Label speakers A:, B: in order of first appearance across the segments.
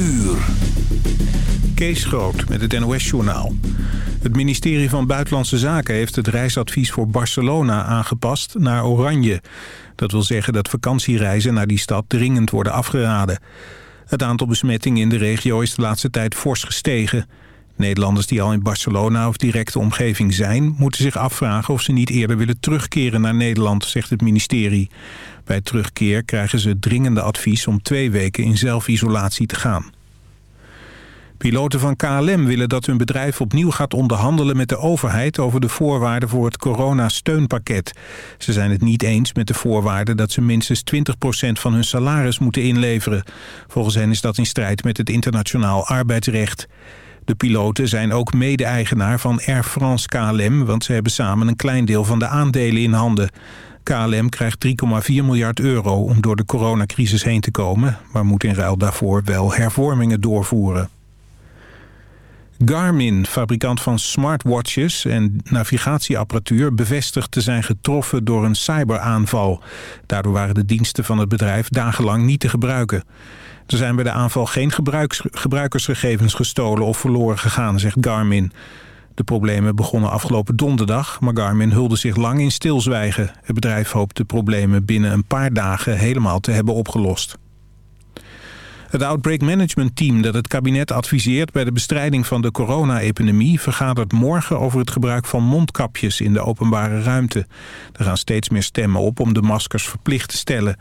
A: uur.
B: Kees Groot met het NOS-journaal. Het ministerie van Buitenlandse Zaken heeft het reisadvies voor Barcelona aangepast naar oranje. Dat wil zeggen dat vakantiereizen naar die stad dringend worden afgeraden. Het aantal besmettingen in de regio is de laatste tijd fors gestegen. Nederlanders die al in Barcelona of directe omgeving zijn... moeten zich afvragen of ze niet eerder willen terugkeren naar Nederland, zegt het ministerie. Bij terugkeer krijgen ze dringende advies om twee weken in zelfisolatie te gaan. Piloten van KLM willen dat hun bedrijf opnieuw gaat onderhandelen met de overheid over de voorwaarden voor het coronasteunpakket. Ze zijn het niet eens met de voorwaarden dat ze minstens 20% van hun salaris moeten inleveren. Volgens hen is dat in strijd met het internationaal arbeidsrecht. De piloten zijn ook mede-eigenaar van Air France KLM, want ze hebben samen een klein deel van de aandelen in handen. KLM krijgt 3,4 miljard euro om door de coronacrisis heen te komen... maar moet in ruil daarvoor wel hervormingen doorvoeren. Garmin, fabrikant van smartwatches en navigatieapparatuur... bevestigt te zijn getroffen door een cyberaanval. Daardoor waren de diensten van het bedrijf dagenlang niet te gebruiken. Er zijn bij de aanval geen gebruikersgegevens gestolen of verloren gegaan, zegt Garmin. De problemen begonnen afgelopen donderdag, maar Garmin hulde zich lang in stilzwijgen. Het bedrijf hoopt de problemen binnen een paar dagen helemaal te hebben opgelost. Het Outbreak Management Team dat het kabinet adviseert bij de bestrijding van de corona-epidemie vergadert morgen over het gebruik van mondkapjes in de openbare ruimte. Er gaan steeds meer stemmen op om de maskers verplicht te stellen.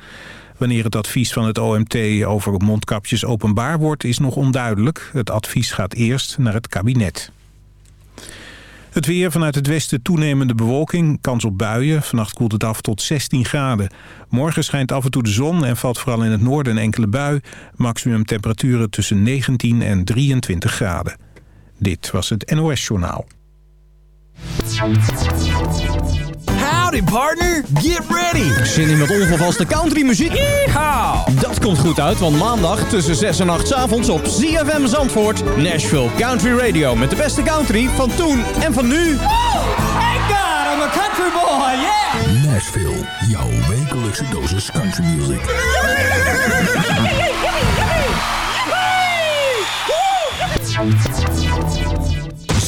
B: Wanneer het advies van het OMT over mondkapjes openbaar wordt is nog onduidelijk. Het advies gaat eerst naar het kabinet. Het weer vanuit het westen toenemende bewolking, kans op buien. Vannacht koelt het af tot 16 graden. Morgen schijnt af en toe de zon en valt vooral in het noorden een enkele bui. Maximum temperaturen tussen 19 en 23 graden. Dit was het NOS Journaal.
A: Howdy partner, get ready!
C: Zin in met ongevaste countrymuziek?
A: Yeehaw!
C: Dat komt goed uit, want maandag tussen 6 en 8 s avonds op ZFM Zandvoort... Nashville Country Radio met de beste country van toen en van nu.
A: Thank God, I'm a country boy, yeah!
D: Nashville, jouw wekelijkse dosis country music.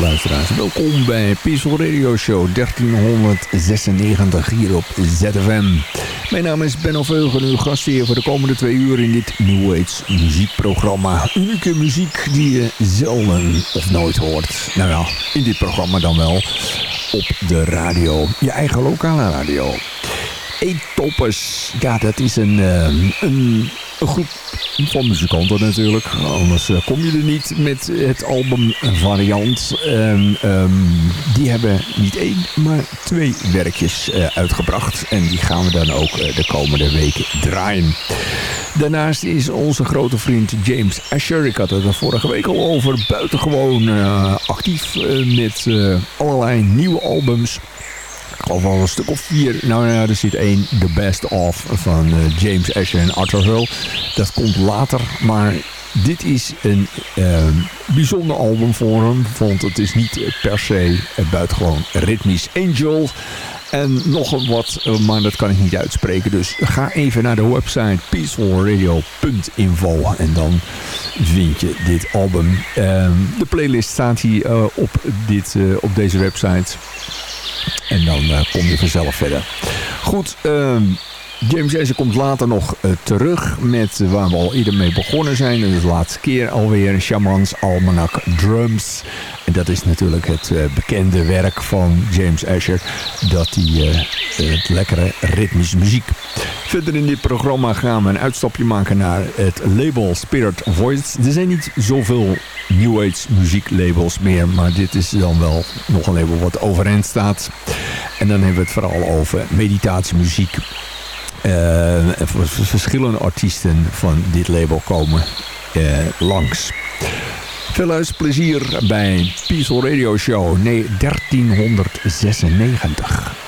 E: Luisteraars. Welkom bij Peaceful Radio Show 1396 hier op ZFM. Mijn naam is Benno Veugen, uw gastheer voor de komende twee uur in dit New Age muziekprogramma. Unieke muziek die je zelden of nooit hoort. Nou ja, in dit programma dan wel op de radio. Je eigen lokale radio. E-Toppers. Ja, dat is een, uh, een, een groep van muzikanten natuurlijk. Anders uh, kom je er niet met het album variant. Um, die hebben niet één, maar twee werkjes uh, uitgebracht. En die gaan we dan ook de komende weken draaien. Daarnaast is onze grote vriend James Asher. Ik had het er vorige week al over. Buitengewoon actief met allerlei nieuwe albums. Geloof al een stuk of vier. Nou ja, er zit één, The Best Of, van uh, James Asher en Arthur Hull. Dat komt later, maar dit is een uh, bijzonder album voor hem. Want het is niet per se buitengewoon ritmisch Angel. En nog wat, maar dat kan ik niet uitspreken. Dus ga even naar de website peacefulradio.info en dan vind je dit album. Uh, de playlist staat hier uh, op, dit, op deze website. En dan uh, kom je vanzelf verder. Goed, uh, James Jason komt later nog uh, terug met waar we al eerder mee begonnen zijn. Is de laatste keer alweer Shamans Almanac Drums. En dat is natuurlijk het uh, bekende werk van James Asher. Dat hij het lekkere ritmische muziek. Verder in dit programma gaan we een uitstapje maken naar het label Spirit Voice. Er zijn niet zoveel New Age muzieklabels meer. Maar dit is dan wel nog een label wat overeind staat. En dan hebben we het vooral over meditatiemuziek. Verschillende artiesten van dit label komen langs. Veel luisterplezier bij Peaceful Radio Show 1396.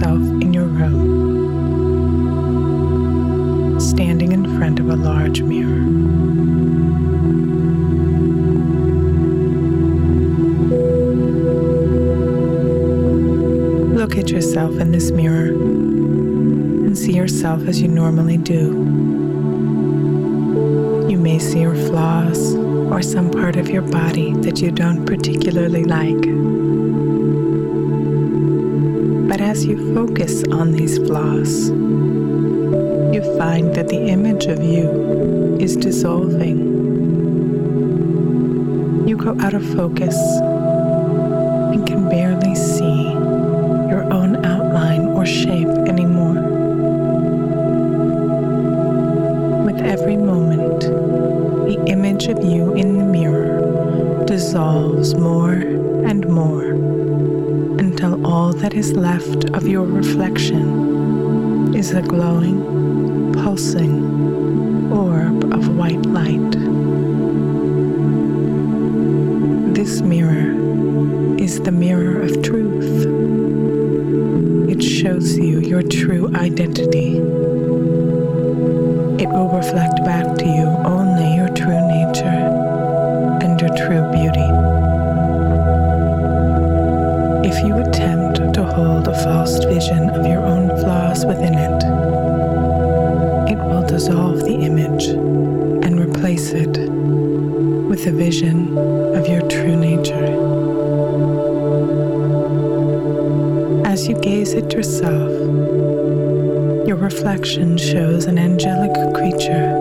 F: Yourself in your room, standing in front of a large mirror. Look at yourself in this mirror and see yourself as you normally do. You may see your flaws or some part of your body that you don't particularly like. Flaws, you find that the image of you is dissolving. You go out of focus and can barely see your own outline or shape anymore. With every moment, the image of you in the mirror dissolves more and more until all that is left of your reflection is a glowing, pulsing orb of white light. This mirror is the mirror of truth. It shows you your true identity. It will reflect back to you only your true nature and your true beauty. If you attempt to hold a false vision within it, it will dissolve the image and replace it with a vision of your true nature. As you gaze at yourself, your reflection shows an angelic creature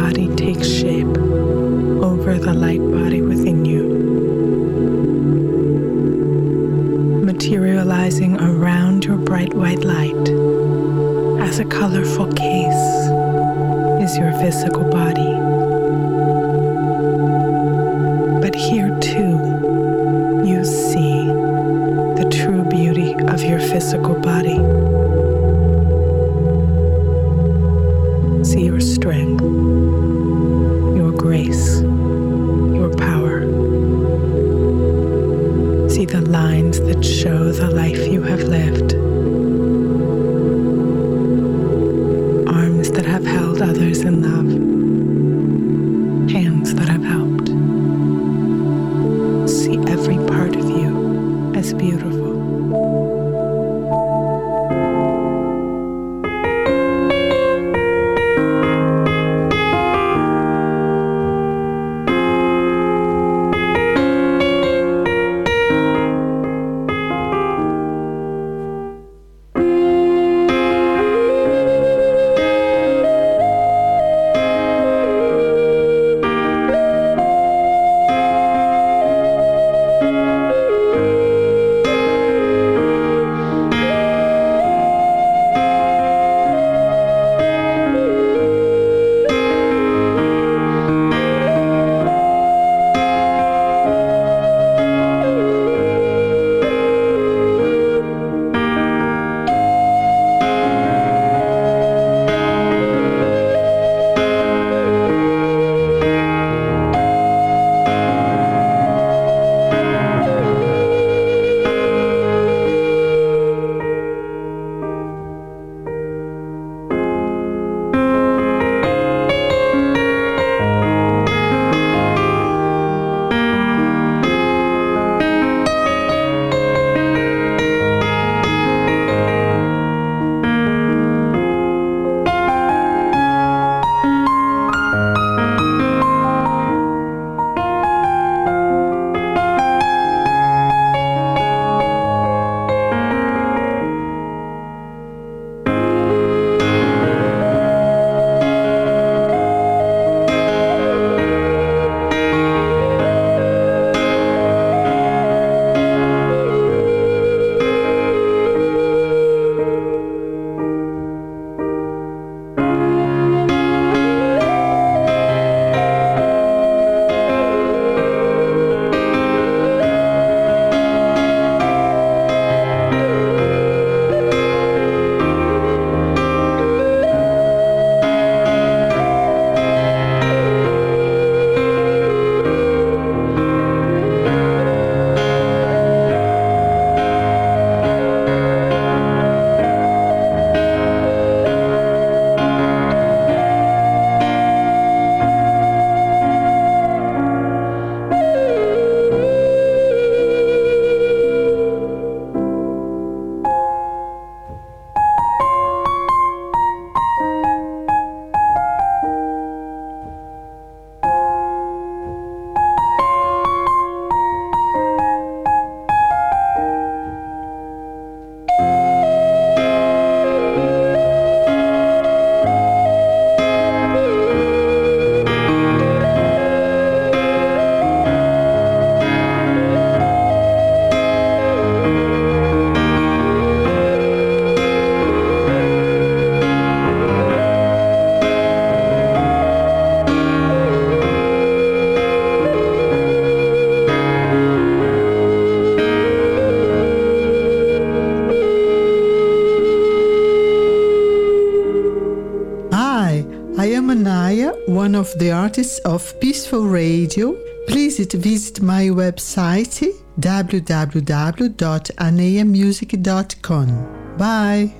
F: body takes shape over the light body within you, materializing around your bright white light as a colorful case is your physical body. But here too, you see the true beauty of your physical body. Of
G: Peaceful Radio, please visit my website www.aneamusic.com. Bye!